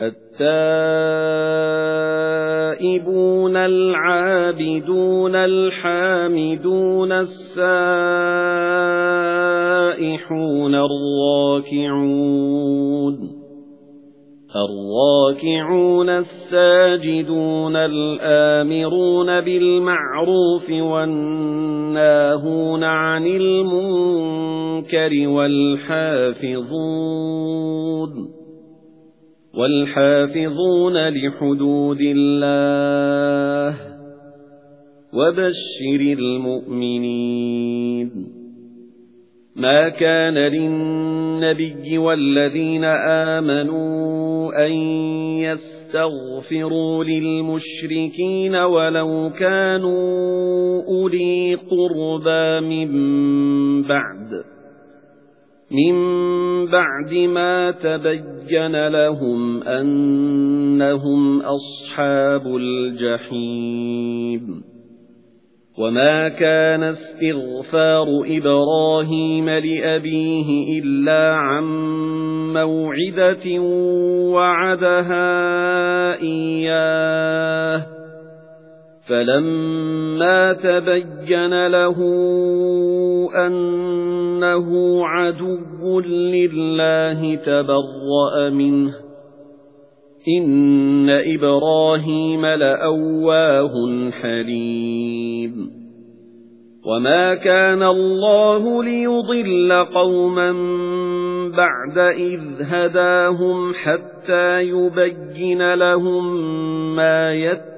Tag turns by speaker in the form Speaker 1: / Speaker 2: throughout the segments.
Speaker 1: التائبون العابدون الحامدون السائحون الراكعون الراكعون الساجدون الآمرون بالمعروف والناهون عن المنكر والحافظون والحافظون لحدود الله وبشر المؤمنين. ما كان للنبي والذين آمنوا أن يستغفروا للمشركين ولو كانوا أولي قربى من بعد. مِنْ بَعْدِ مَا تَبَيَّنَ لَهُمْ أَنَّهُمْ أَصْحَابُ الْجَحِيمِ وَمَا كَانَ اسْتِغْفَارُ إِبْرَاهِيمَ لِأَبِيهِ إِلَّا عَن مَّوْعِدَةٍ وَعَدَهَا إِيَّاهُ فَلَمَّا تَبَيَّنَ لَهُ أَنَّهُ عَدُوٌّ لِّلَّهِ تَبَرَّأَ مِنْهُ إِنَّ إِبْرَاهِيمَ لَأَوَّاهٌ حَلِيمٌ وَمَا كَانَ اللَّهُ لِيُضِلَّ قَوْمًا بَعْدَ إِذْ هَدَاهُمْ حَتَّى يُبَيِّنَ لَهُم مَّا يَتَّقُونَ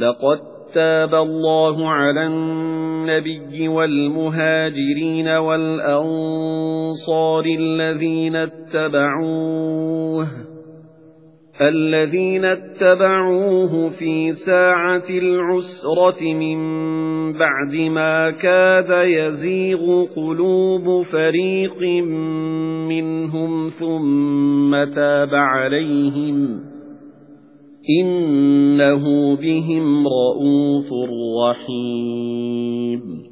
Speaker 1: لَقَدْ تَابَ اللَّهُ عَلَى النَّبِيِّ وَالْمُهَاجِرِينَ وَالْأَنصَارِ الَّذِينَ اتَّبَعُوهُ الَّذِينَ اتَّبَعُوهُ فِي سَاعَةِ الْعُسْرَةِ مِنْ بَعْدِ مَا كَادَ يَزِيغُ قُلُوبُ فَرِيقٍ مِنْهُمْ ثُمَّ تَابَ عَلَيْهِمْ. إِنَّهُ بِهِمْ رَءُوفٌ رَحِيمٌ.